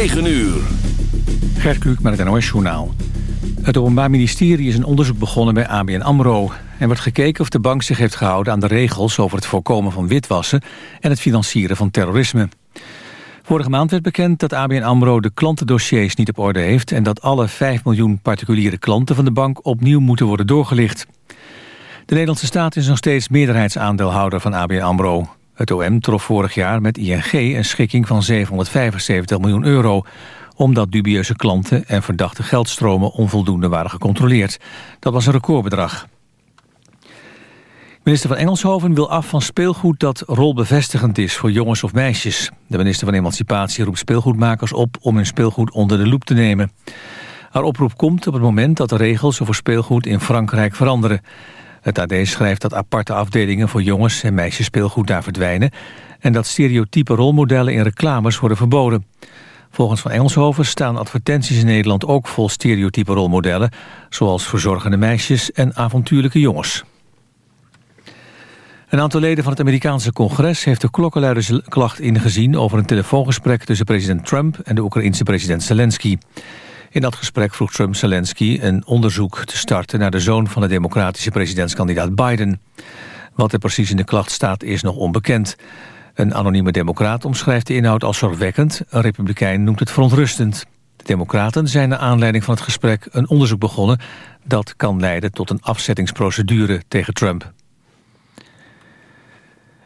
9 uur. Gert Kluk met het NOS-journaal. Het Openbaar Ministerie is een onderzoek begonnen bij ABN AMRO. Er wordt gekeken of de bank zich heeft gehouden aan de regels... over het voorkomen van witwassen en het financieren van terrorisme. Vorige maand werd bekend dat ABN AMRO de klantendossiers niet op orde heeft... en dat alle 5 miljoen particuliere klanten van de bank opnieuw moeten worden doorgelicht. De Nederlandse staat is nog steeds meerderheidsaandeelhouder van ABN AMRO. Het OM trof vorig jaar met ING een schikking van 775 miljoen euro... omdat dubieuze klanten en verdachte geldstromen onvoldoende waren gecontroleerd. Dat was een recordbedrag. Minister van Engelshoven wil af van speelgoed dat rolbevestigend is voor jongens of meisjes. De minister van Emancipatie roept speelgoedmakers op om hun speelgoed onder de loep te nemen. Haar oproep komt op het moment dat de regels over speelgoed in Frankrijk veranderen. Het AD schrijft dat aparte afdelingen voor jongens en meisjes speelgoed daar verdwijnen... en dat stereotype rolmodellen in reclames worden verboden. Volgens Van Engelshoven staan advertenties in Nederland ook vol stereotype rolmodellen... zoals verzorgende meisjes en avontuurlijke jongens. Een aantal leden van het Amerikaanse congres heeft de klokkenluidersklacht ingezien... over een telefoongesprek tussen president Trump en de Oekraïense president Zelensky. In dat gesprek vroeg Trump Zelensky een onderzoek te starten... naar de zoon van de democratische presidentskandidaat Biden. Wat er precies in de klacht staat is nog onbekend. Een anonieme democraat omschrijft de inhoud als zorgwekkend. Een republikein noemt het verontrustend. De democraten zijn naar aanleiding van het gesprek een onderzoek begonnen... dat kan leiden tot een afzettingsprocedure tegen Trump.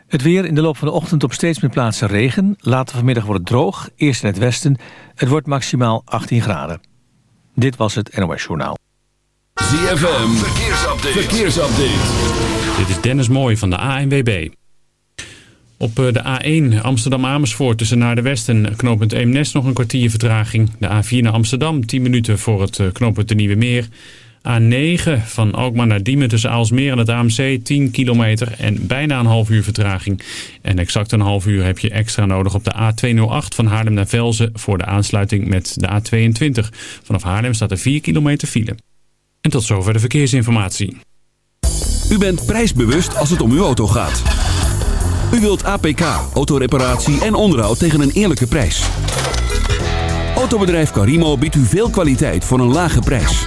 Het weer in de loop van de ochtend op steeds meer plaatsen regen. Later vanmiddag wordt het droog, eerst in het westen. Het wordt maximaal 18 graden. Dit was het NOS Journaal. ZFM, verkeersupdate. verkeersupdate. Dit is Dennis Mooij van de ANWB. Op eh, de A1 Amsterdam-Amersfoort tussen naar de Westen en knooppunt Eemnes nog een kwartier vertraging. De A4 naar Amsterdam 10 minuten voor het eh, knooppunt de Nieuwe Meer. A9 van Alkmaar naar Diemen tussen Aalsmeer en het AMC 10 kilometer en bijna een half uur vertraging. En exact een half uur heb je extra nodig op de A208 van Haarlem naar Velzen voor de aansluiting met de A22. Vanaf Haarlem staat er 4 kilometer file. En tot zover de verkeersinformatie. U bent prijsbewust als het om uw auto gaat. U wilt APK, autoreparatie en onderhoud tegen een eerlijke prijs. Autobedrijf Carimo biedt u veel kwaliteit voor een lage prijs.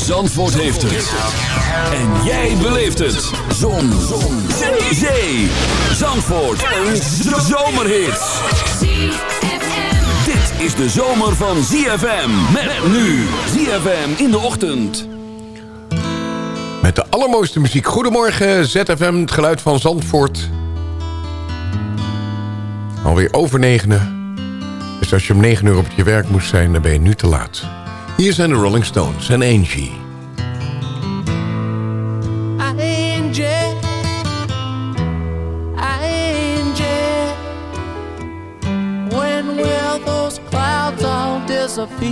Zandvoort heeft het. En jij beleeft het. Zon. Zon. Zee. Zee. Zandvoort. Een zomerhit. Dit is de zomer van ZFM. Met nu. ZFM in de ochtend. Met de allermooiste muziek. Goedemorgen ZFM, het geluid van Zandvoort. Alweer over negenen. Dus als je om negen uur op je werk moest zijn, dan ben je nu te laat. Hier zijn de Rolling Stones en Angie. Angie, Angie, when will those clouds all disappear?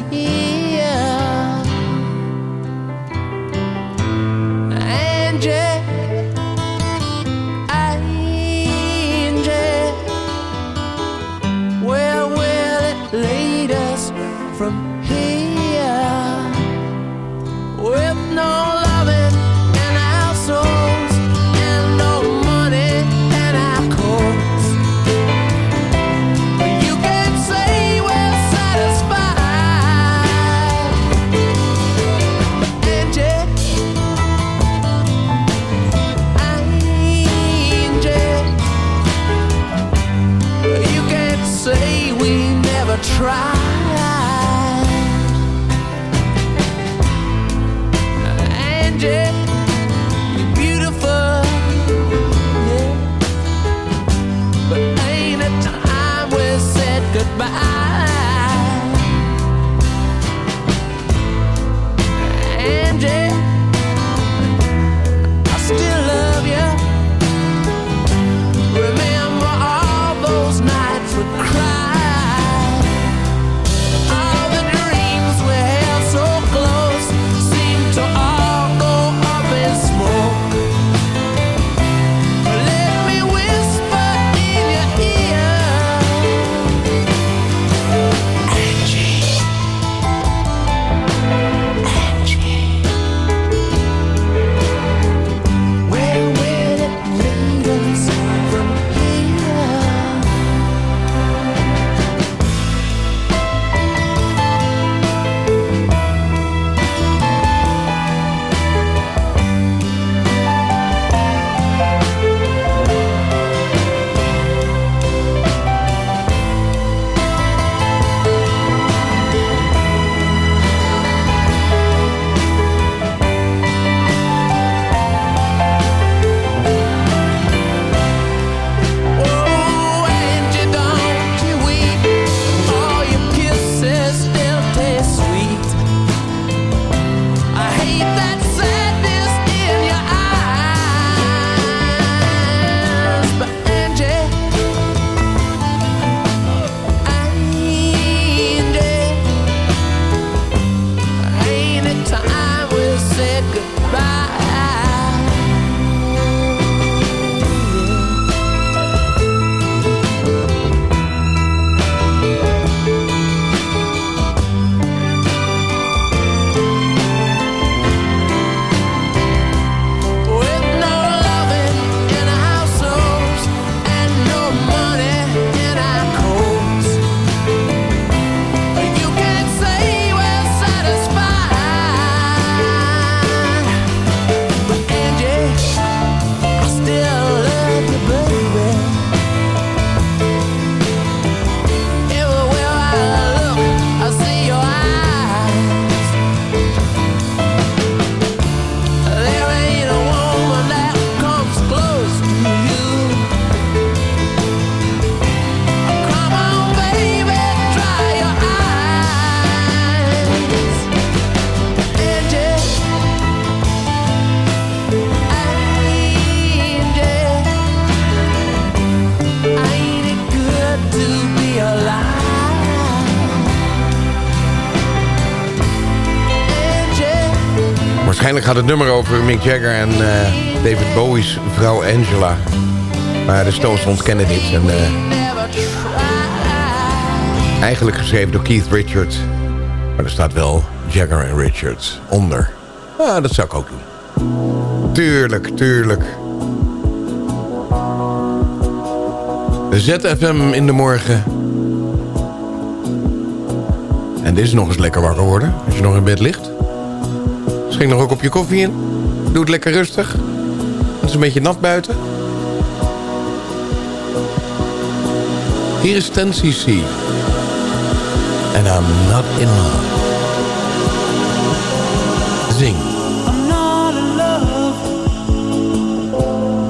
Gaat het nummer over Mick Jagger en uh, David Bowie's vrouw Angela. Maar de Stones ontkennen dit. En, uh, eigenlijk geschreven door Keith Richards. Maar er staat wel Jagger en Richards onder. Ah, dat zou ik ook doen. Tuurlijk, tuurlijk. ZFM in de morgen. En dit is nog eens lekker wakker worden. Als je nog in bed ligt. Schenk nog ook op je koffie in. Doe het lekker rustig. Het is een beetje nat buiten. Hier is 10cc. And I'm not in love. Zing. I'm not in love.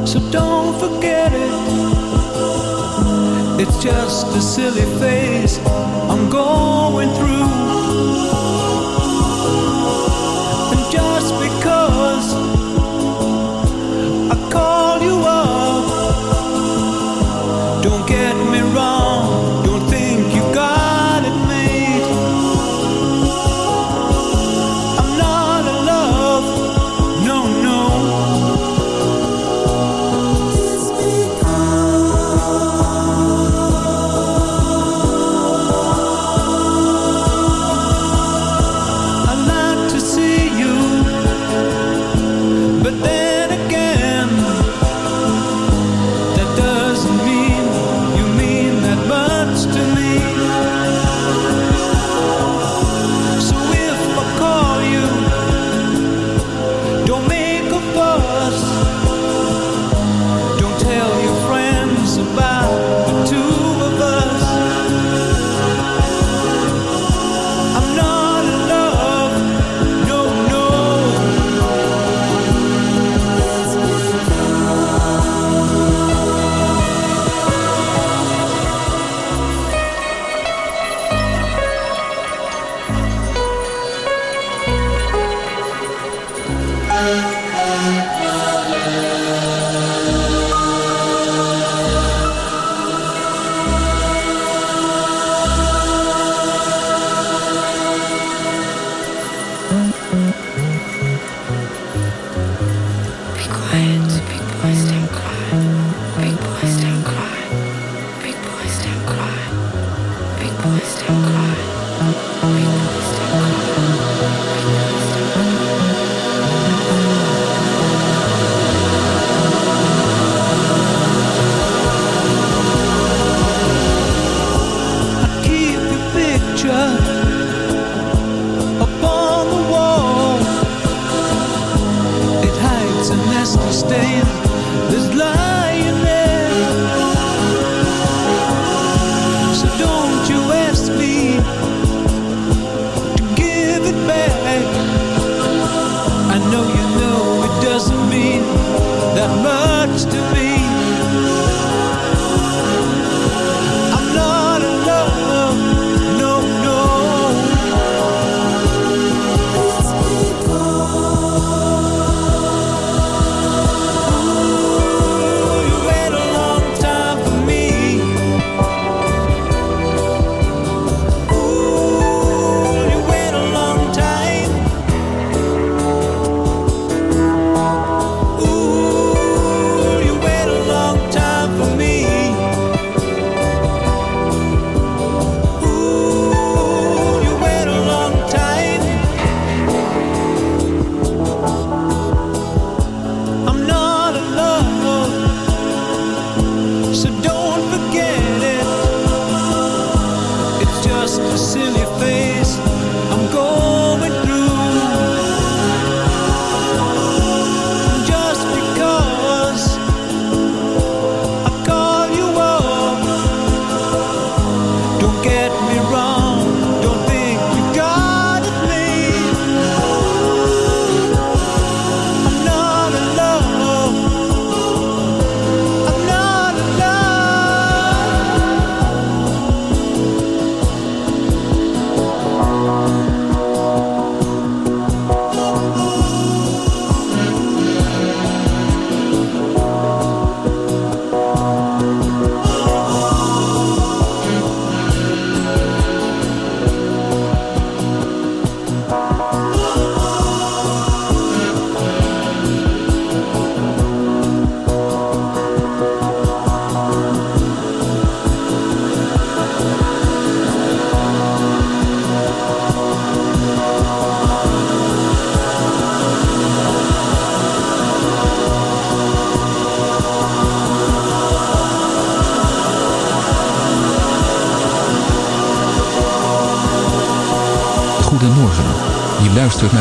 So don't forget it. It's just a silly phase I'm going through.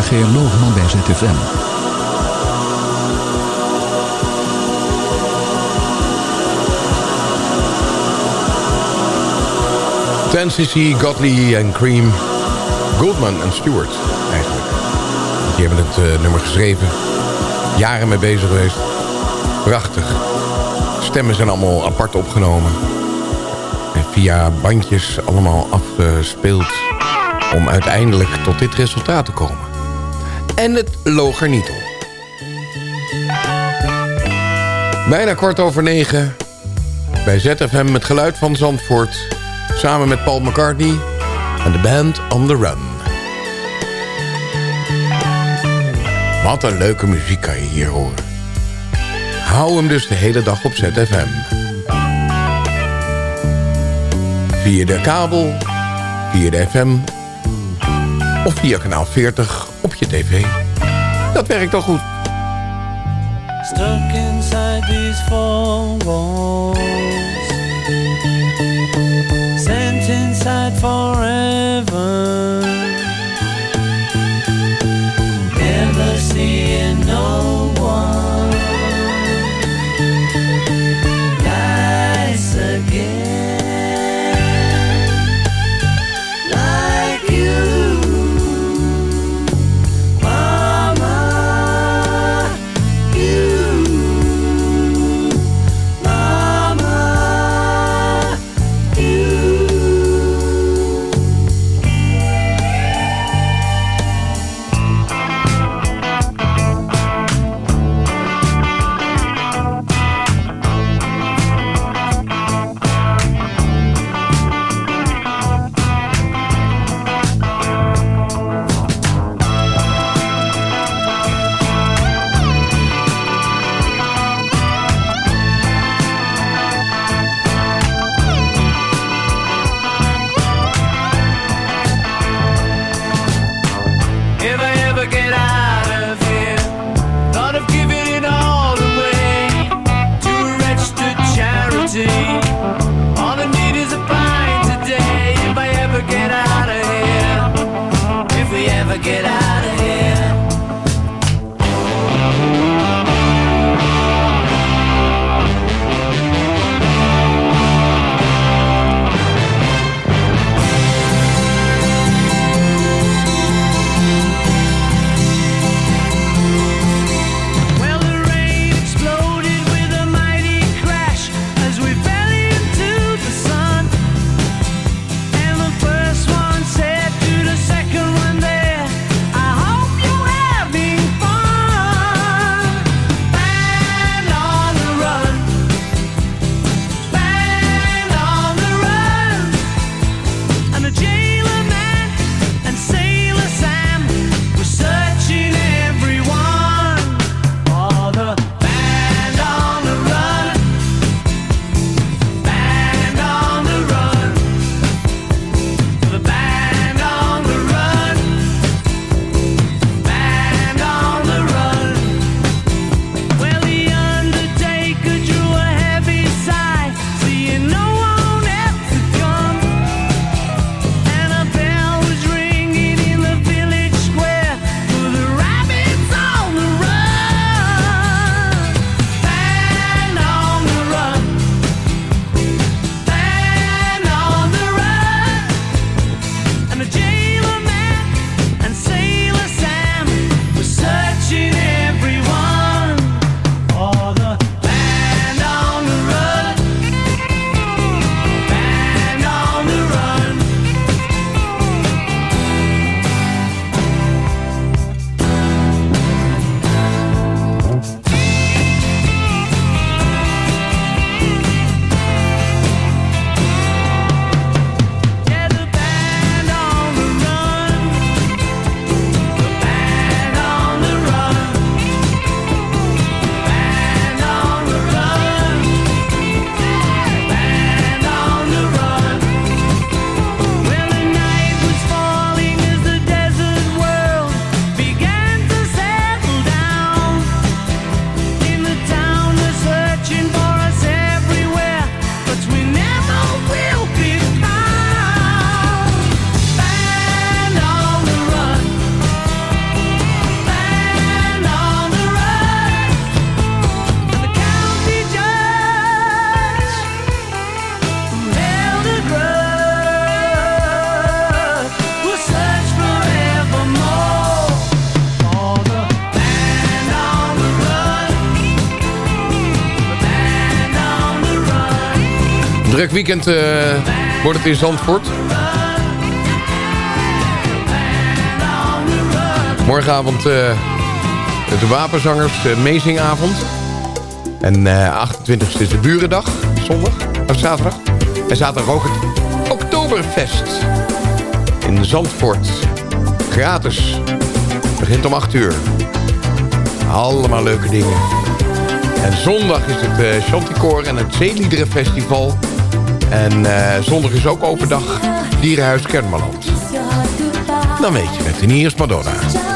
Geer Loogman bij ZFM. Tennessee, Godley en Cream. Goldman en Stewart, eigenlijk. Die hebben het uh, nummer geschreven. Jaren mee bezig geweest. Prachtig. Stemmen zijn allemaal apart opgenomen. En via bandjes allemaal afgespeeld om uiteindelijk tot dit resultaat te komen. En het loog er niet om. Bijna kwart over negen. Bij ZFM met geluid van Zandvoort. Samen met Paul McCartney en de band On The Run. Wat een leuke muziek kan je hier horen. Hou hem dus de hele dag op ZFM. Via de kabel, via de FM of via kanaal 40 op je tv. Dat werkt al goed. Stuck inside these four walls Sent inside forever druk weekend uh, wordt het in Zandvoort. Morgenavond uh, de Wapenzangers uh, Meezingavond. En 28 is de Burendag, zondag of zaterdag. En zaterdag ook het Oktoberfest in Zandvoort. Gratis. Begint om 8 uur. Allemaal leuke dingen. En zondag is het uh, Chanticoor en het Zeeliederenfestival. En uh, zondag is ook open dag Dierenhuis Kennemerland. Dan weet je het. En hier is.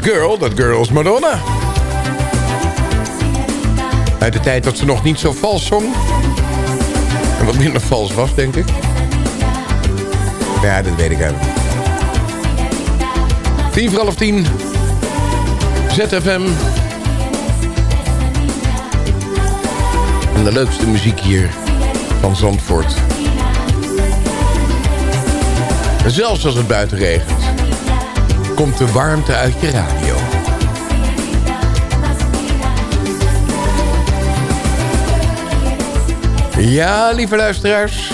Girl, dat girl is Madonna. Uit de tijd dat ze nog niet zo vals zong. En wat minder vals was, denk ik. Ja, dat weet ik eigenlijk. Tien voor half tien. ZFM. En de leukste muziek hier van Zandvoort. Zelfs als het buiten regent komt de warmte uit je radio. Ja, lieve luisteraars.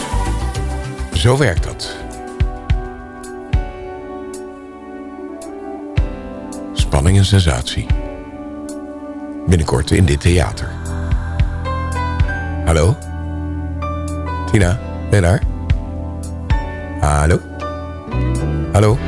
Zo werkt dat. Spanning en sensatie. Binnenkort in dit theater. Hallo? Tina, ben je daar? Hallo? Hallo?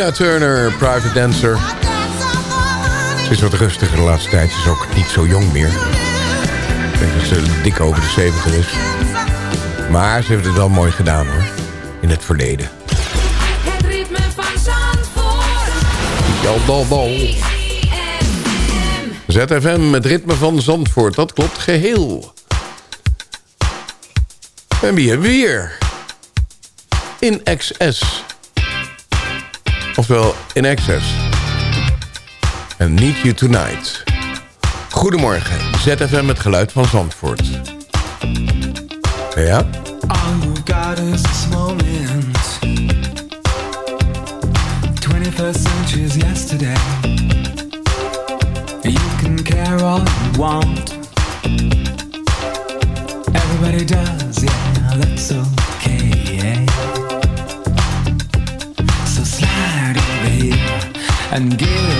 Tina Turner, private dancer. Ze is wat rustiger de laatste tijd. Ze is ook niet zo jong meer. Ik denk dat ze dik over de 70 is. Maar ze heeft het wel mooi gedaan hoor. In het verleden. Het ritme van Zandvoort. Ja, dal, dal. ZFM, het ritme van Zandvoort. Dat klopt geheel. En wie hebben we weer? In XS. Oftewel, in excess. En Need You Tonight. Goedemorgen, ZFM het geluid van Zandvoort. Ja? All you got is this moment. 21st century is yesterday. You can care all you want. Everybody does, and give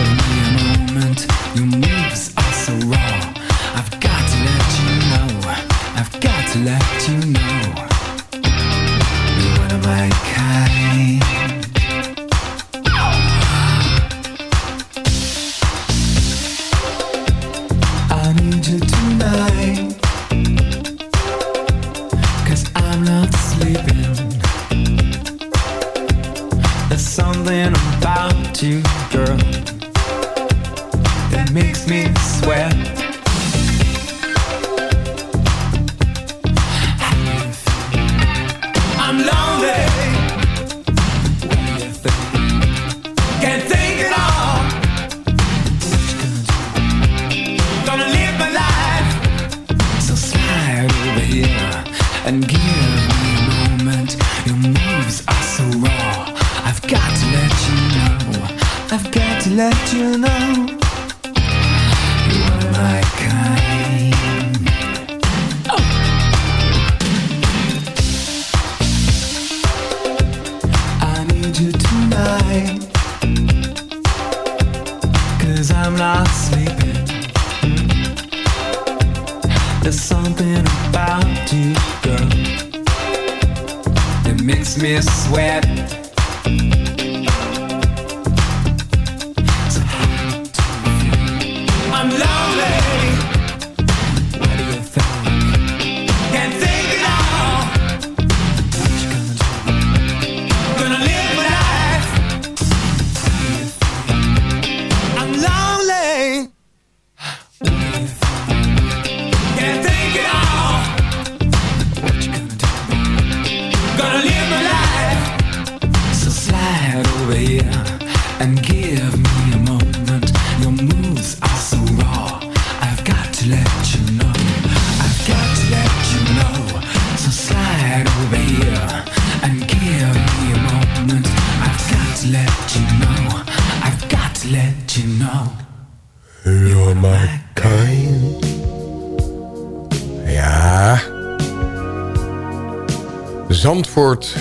Zandvoort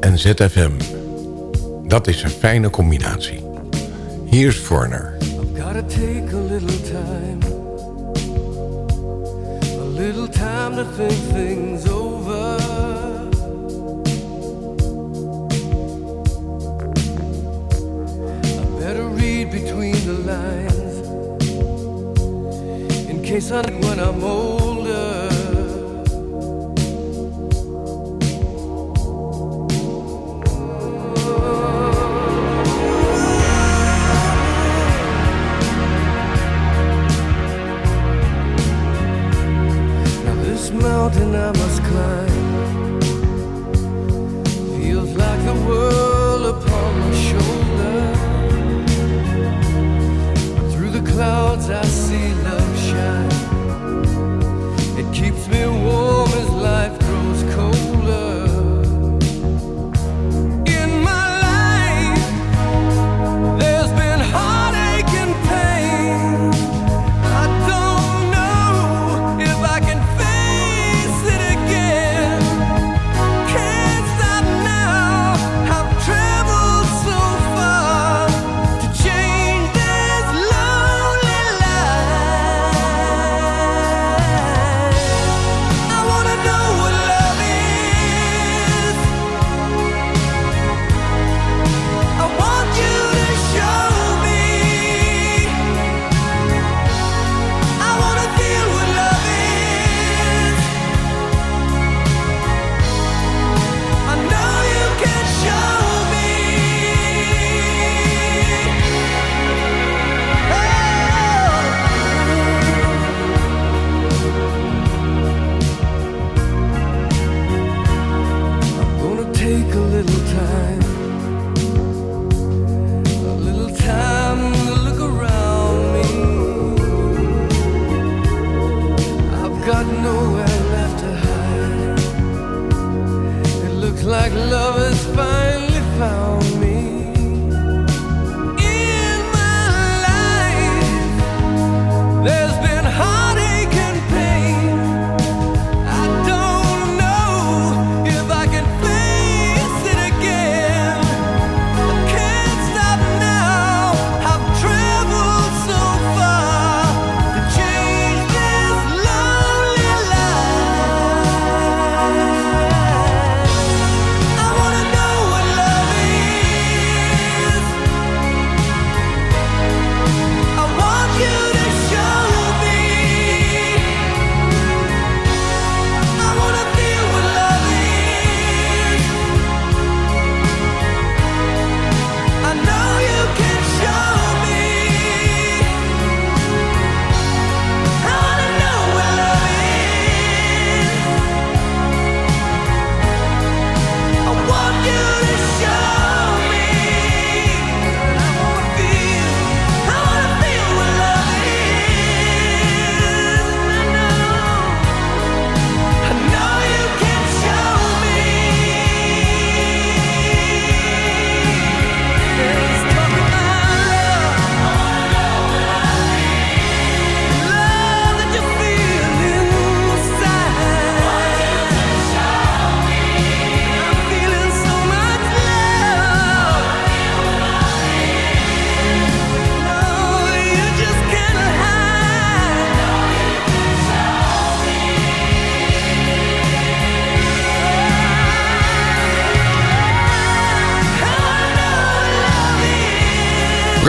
en ZFM. Dat is een fijne combinatie. Here's Forner. Foreigner. I've gotta take a little time. A little time to think things over. I better read between the lines. In case I when I'm old. mountain I must climb. Feels like a world upon my shoulder. Through the clouds I see love.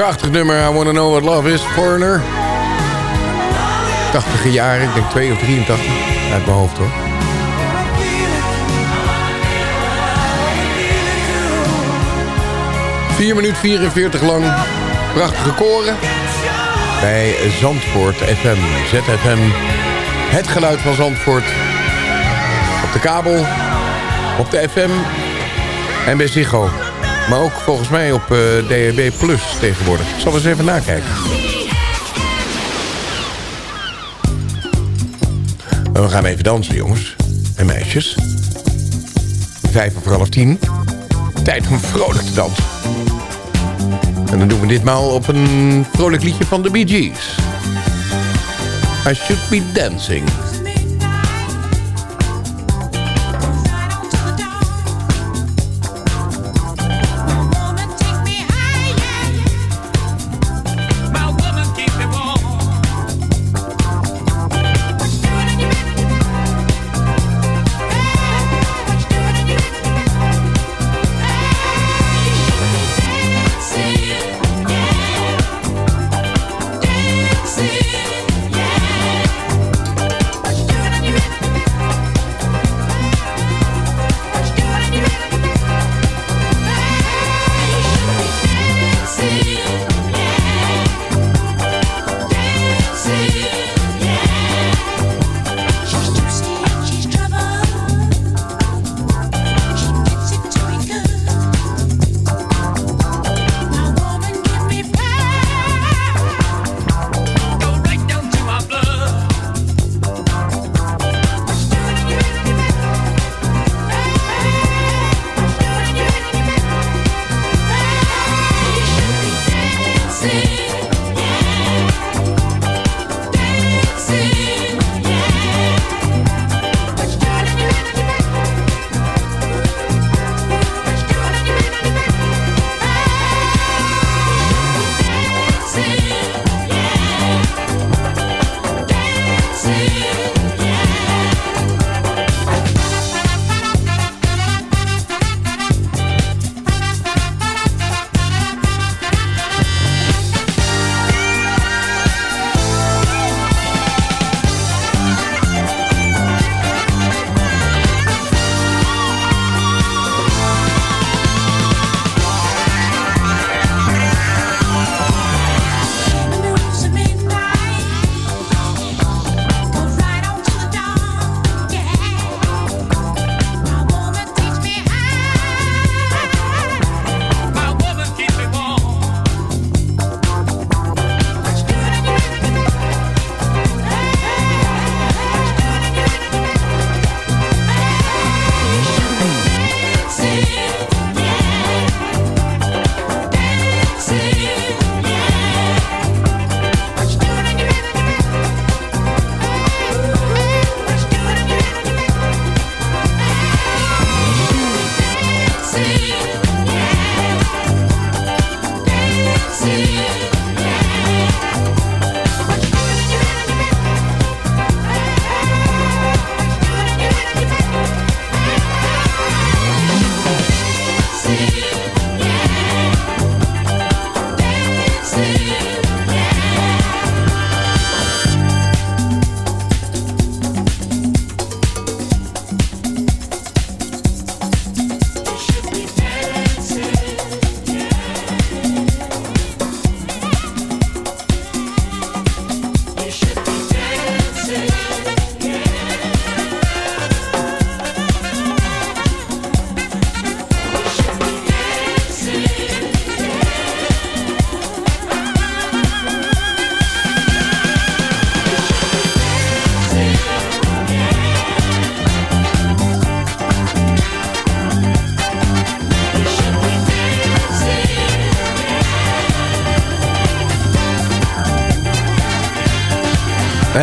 Prachtig nummer, I Wanna Know What Love Is, Foreigner. 80 jaren, ik denk 2 of 83. Uit mijn hoofd hoor. 4 minuten 44 lang. Prachtige koren. Bij Zandvoort FM. ZFM. Het geluid van Zandvoort. Op de kabel. Op de FM. En bij Ziggo. Maar ook volgens mij op uh, DHB Plus tegenwoordig. Ik zal eens even nakijken. we gaan even dansen, jongens. En meisjes. Vijf of half tien. Tijd om vrolijk te dansen. En dan doen we ditmaal op een vrolijk liedje van de Bee Gees. I should be dancing.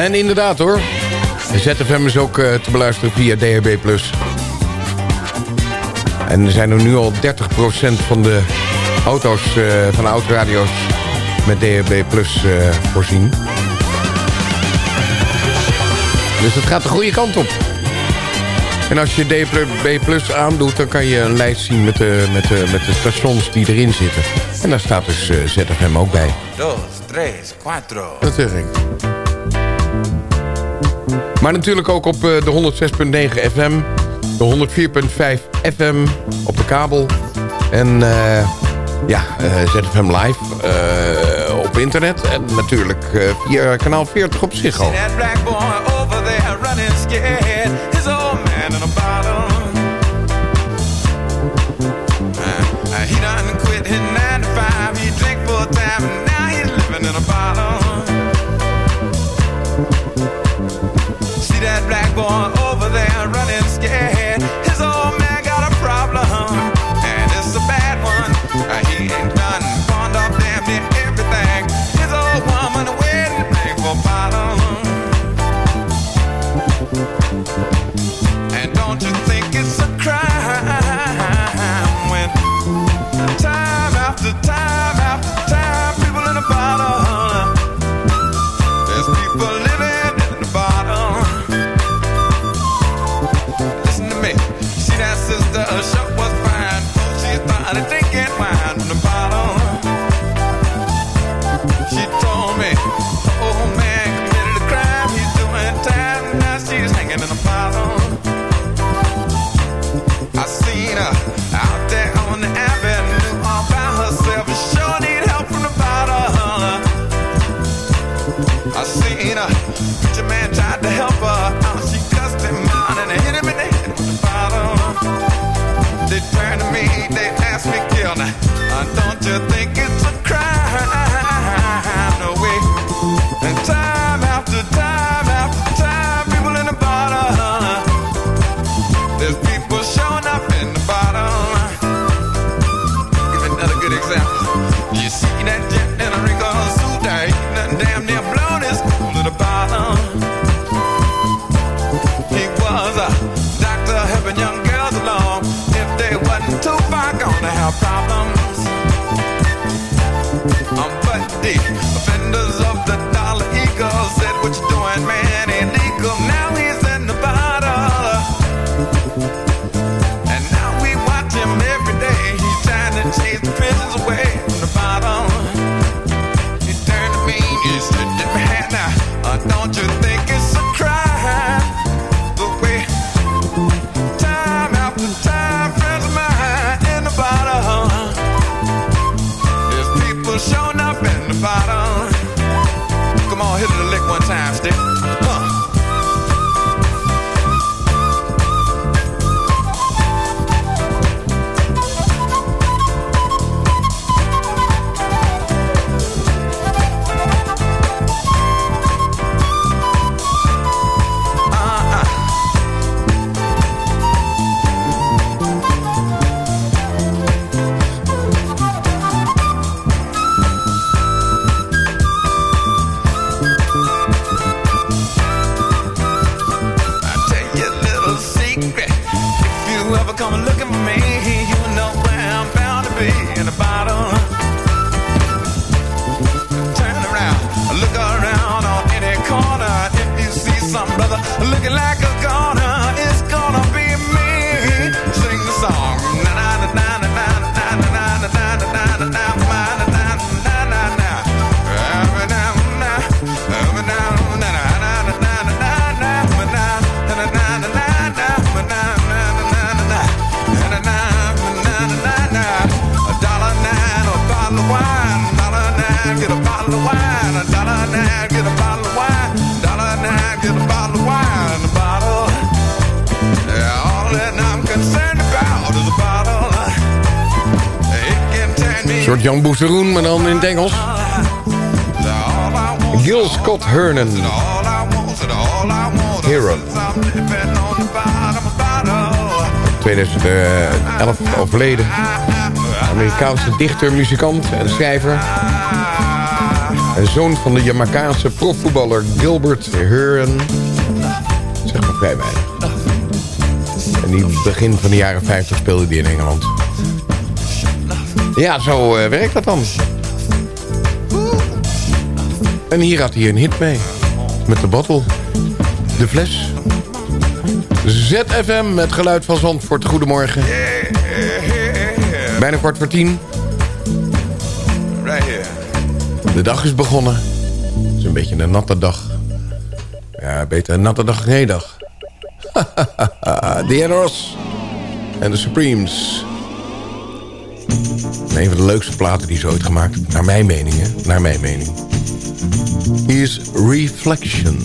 En inderdaad hoor, ZFM is ook eh, te beluisteren via DHB+. En er zijn er nu al 30% van de auto's, eh, van de autoradio's met DHB Plus eh, voorzien. Dus dat gaat de goede kant op. En als je DB Plus aandoet, dan kan je een lijst zien met de, met de, met de stations die erin zitten. En daar staat dus ZFM ook bij. 2, 3, 4. Dat. Maar natuurlijk ook op eh, de 106.9 FM. De 104.5 FM op de kabel. En eh, ja, eh, ZFM Live op internet. En natuurlijk via kanaal 40 op zich al. But you think it's a crime. No way. And time after time after time, people in the. There's people showing up in the. Give another good example. You see that in a suit. Ain't damn near his cool the bottom. He was a doctor helping young girls along. If they wasn't too far gone to have problems. Defenders of the dollar eagle said, what you doing, man? soort Jan Boezeroen, maar dan in het Engels. Gil Scott Hernan. Hero. 2011 overleden. Amerikaanse dichter, muzikant en schrijver. En zoon van de Jamaicaanse profvoetballer Gilbert Hearn. Zeg maar vrij weinig. in het begin van de jaren 50 speelde hij in Engeland. Ja, zo eh, werkt dat dan. En hier had hij een hit mee. Met de bottle. De fles. ZFM met geluid van Zandvoort. Goedemorgen. Bijna kwart voor tien. De dag is begonnen. Het is een beetje een natte dag. Ja, beter een natte dag dan geen dag. de Ross en de Supremes. Een van de leukste platen die ze ooit gemaakt. Naar mijn mening, hè. Naar mijn mening. Is Reflections.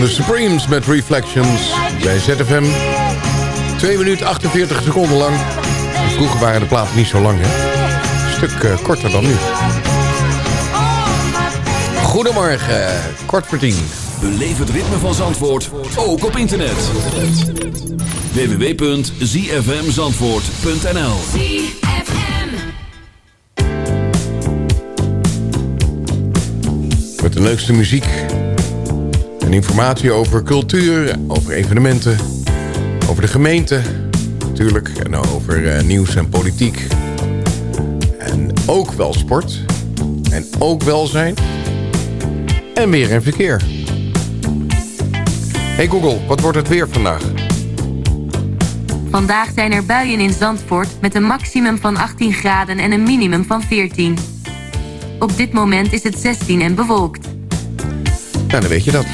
De Supremes met Reflections bij ZFM. 2 minuten 48 seconden lang. Vroeger waren de platen niet zo lang, hè? Een stuk eh, korter dan nu. Goedemorgen, kwart voor tien. Beleef het ritme van Zandvoort, ook op internet. www.zfmzandvoort.nl Met de leukste muziek. En informatie over cultuur, over evenementen. Over de gemeente, natuurlijk. En over eh, nieuws en politiek. En ook wel sport. En ook welzijn. En weer en verkeer. Hey Google, wat wordt het weer vandaag? Vandaag zijn er buien in Zandvoort met een maximum van 18 graden en een minimum van 14. Op dit moment is het 16 en bewolkt. Nou, dan weet je dat.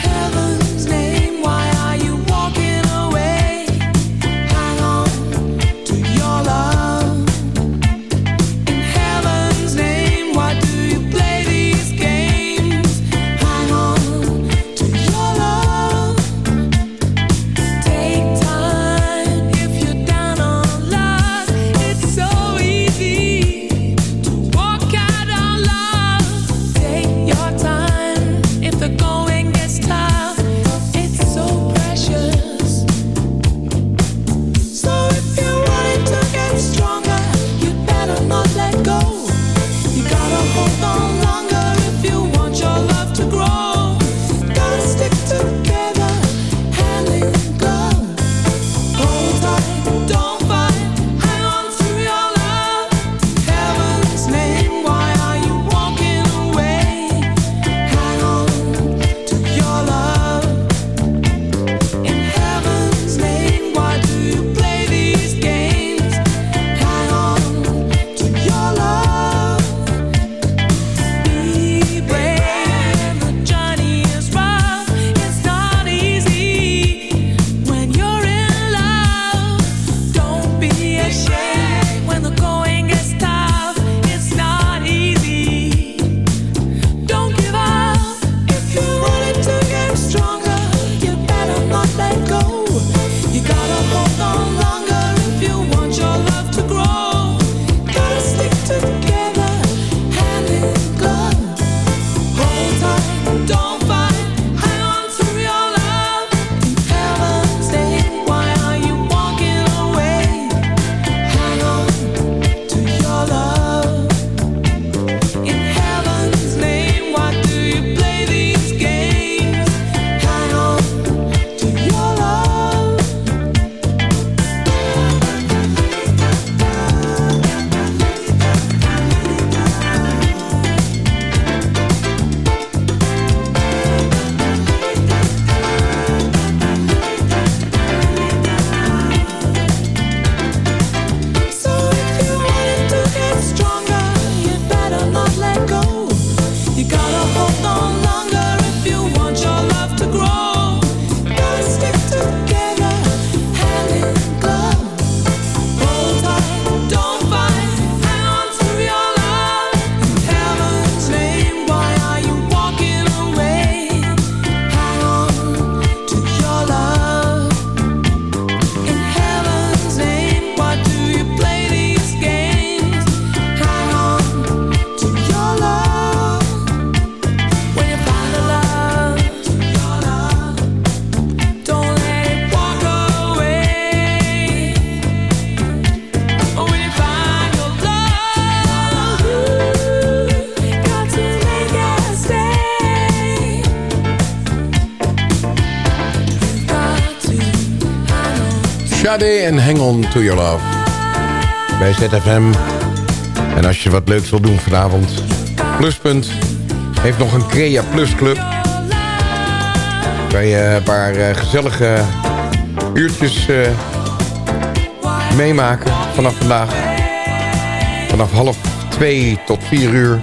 En Hang On To Your Love. Bij ZFM. En als je wat leuks wil doen vanavond... Pluspunt heeft nog een Crea Plus Club. Waar je een paar uh, gezellige uurtjes uh, meemaken vanaf vandaag. Vanaf half twee tot vier uur.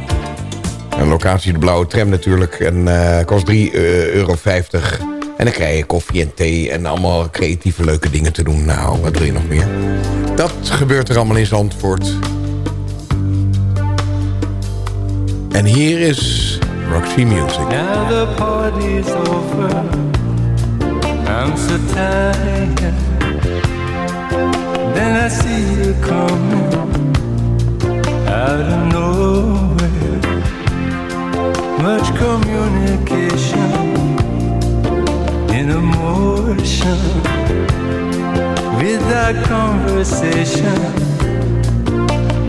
Een locatie de Blauwe Tram natuurlijk. En uh, kost 3,50 euro. En dan krijg je koffie en thee en allemaal creatieve leuke dingen te doen. Nou, wat wil je nog meer? Dat gebeurt er allemaal in Zandvoort. En hier is Roxy Music. Now the party's over. I'm so tired. Then I see you coming out of nowhere. Much communication in emotion without conversation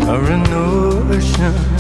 or a notion.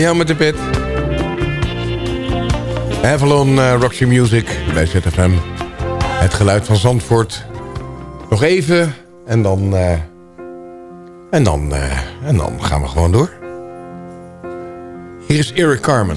Ja, met de pit. Avalon uh, Roxy Music bij ZFM. Het geluid van Zandvoort. Nog even en dan... Uh, en dan, uh, en dan gaan we gewoon door. Hier is Eric Carmen.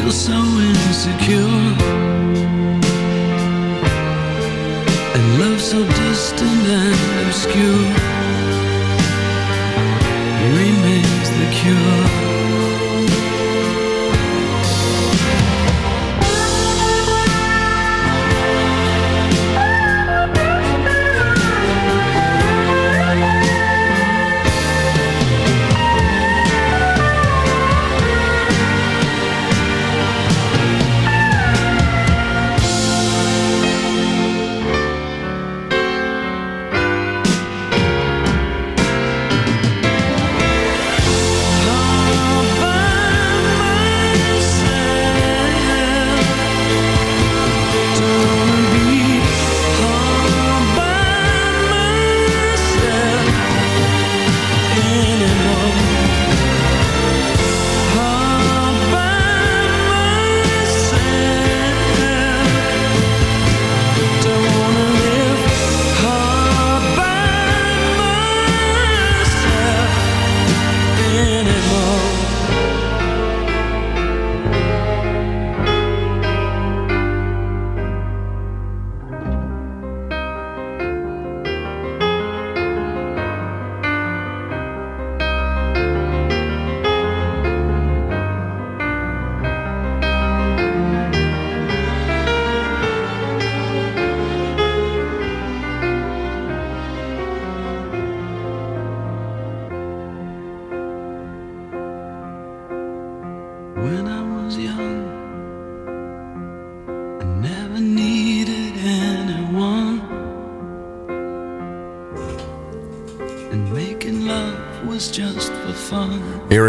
Feel so insecure. And love so distant and obscure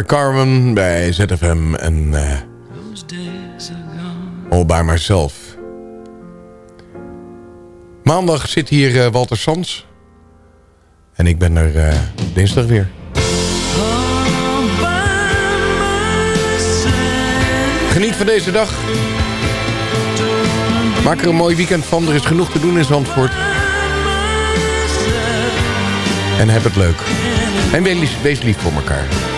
Carmen bij ZFM en gone. All By Myself. Maandag zit hier eh, Walter Sans. En ik ben er eh, dinsdag weer. Geniet van deze dag. Maak er een mooi weekend van. Er is genoeg te doen in Zandvoort. En heb het leuk. En wees lief voor elkaar.